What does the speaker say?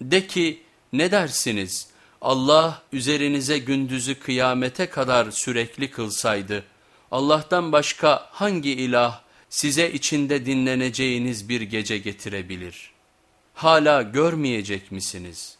De ki ne dersiniz Allah üzerinize gündüzü kıyamete kadar sürekli kılsaydı Allah'tan başka hangi ilah size içinde dinleneceğiniz bir gece getirebilir? Hala görmeyecek misiniz?''